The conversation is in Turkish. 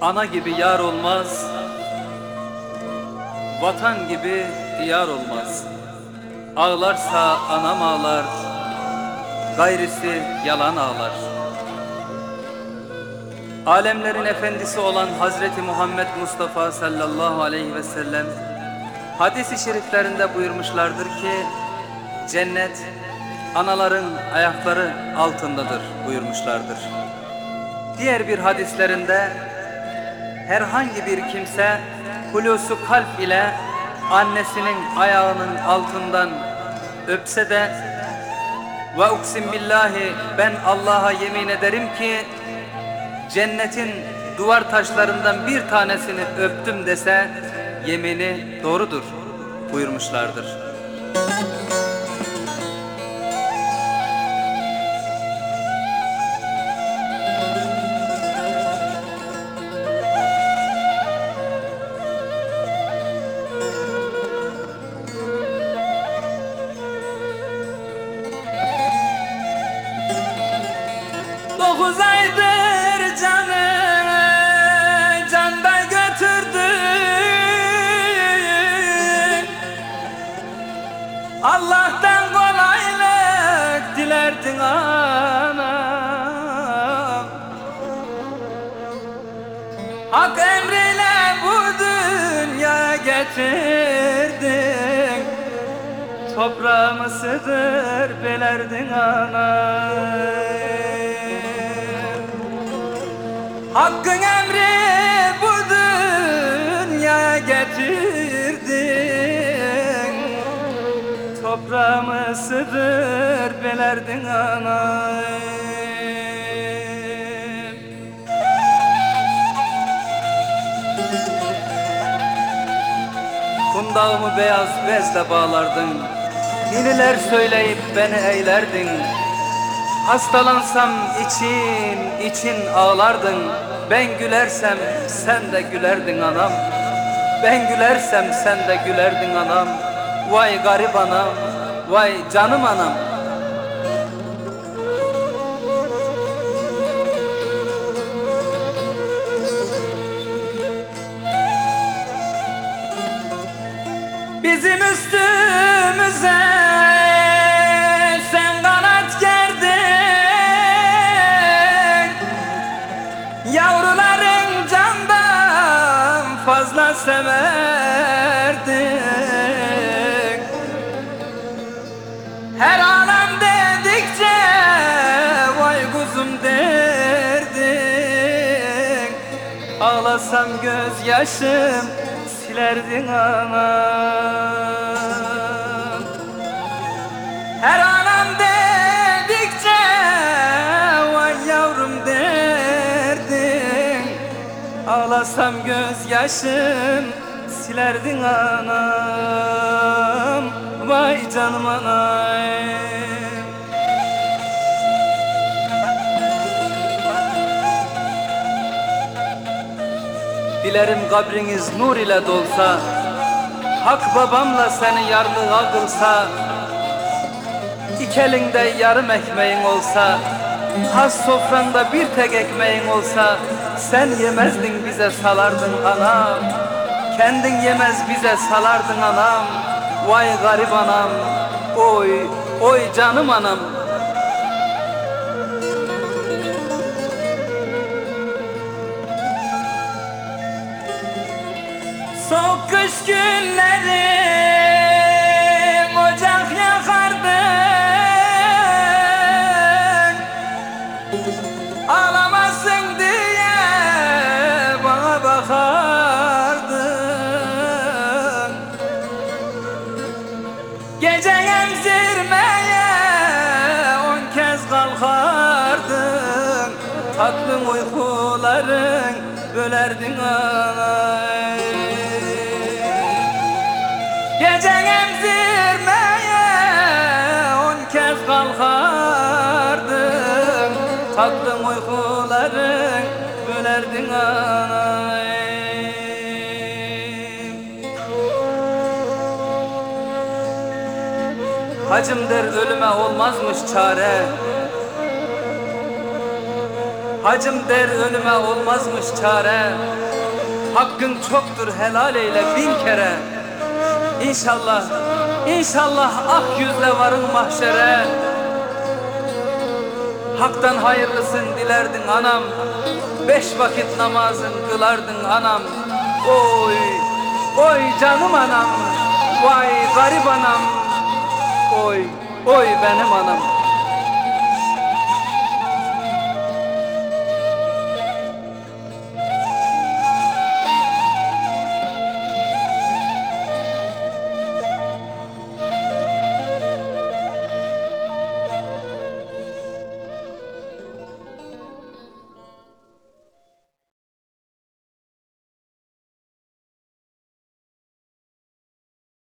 Ana gibi yar olmaz, vatan gibi diyar olmaz. Ağlarsa anam ağlar, gayrisi yalan ağlar. Alemlerin efendisi olan Hazreti Muhammed Mustafa sallallahu aleyhi ve sellem hadis-i şeriflerinde buyurmuşlardır ki cennet anaların ayakları altındadır buyurmuşlardır. Diğer bir hadislerinde herhangi bir kimse hulusu kalp ile annesinin ayağının altından öpse de ve uksim billahi ben Allah'a yemin ederim ki cennetin duvar taşlarından bir tanesini öptüm dese yemini doğrudur buyurmuşlardır. Dokuz aydır canı candan götürdün Allah'tan kolaylık dilerdin anam Hak emriyle bu dünya getirdin. Toprağımı sığdır belerdin anam Hakkın emri bu dünya getirdin. Toprağımı sığdır belerdin anam Kundağımı beyaz bezle bağlardın. Niniler söyleyip beni eğlerdin Hastalansam için için ağlardın. Ben gülersem sen de gülerdin anam. Ben gülersem sen de gülerdin anam. Vay garip anam Vay canım anam. Bizim üstümüze Yavruların candan fazla severdin Her anam dedikçe vay kuzum derdin Ağlasam gözyaşım silerdin anam. Her anam Ağlasam gözyaşım silerdin anam. Vay canım anam. Dilerim kabriniz nur ile dolsa Hak babamla seni yarlığa kılsa İki elinde yarım ekmeğin olsa Has sofranda bir tek ekmeğin olsa Sen yemezdin bize salardın anam. Kendin yemez bize salardın anam. Vay garip anam. Oy, oy canım anam. Soğuk kış günleri Uykuların bölerdin ay Gece emzirmeye on kez kalkardın Tatlım uykuların bölerdin ay Hacım der ölüme olmazmış çare Hacım der ölüme olmazmış çare. Hakkın çoktur helal eyle bin kere. İnşallah, inşallah ak yüzle varın mahşere. Hak'tan hayırlısın dilerdin anam. Beş vakit namazın kılardın anam. Oy, oy canım anam. Vay garip anam. Oy, oy benim anam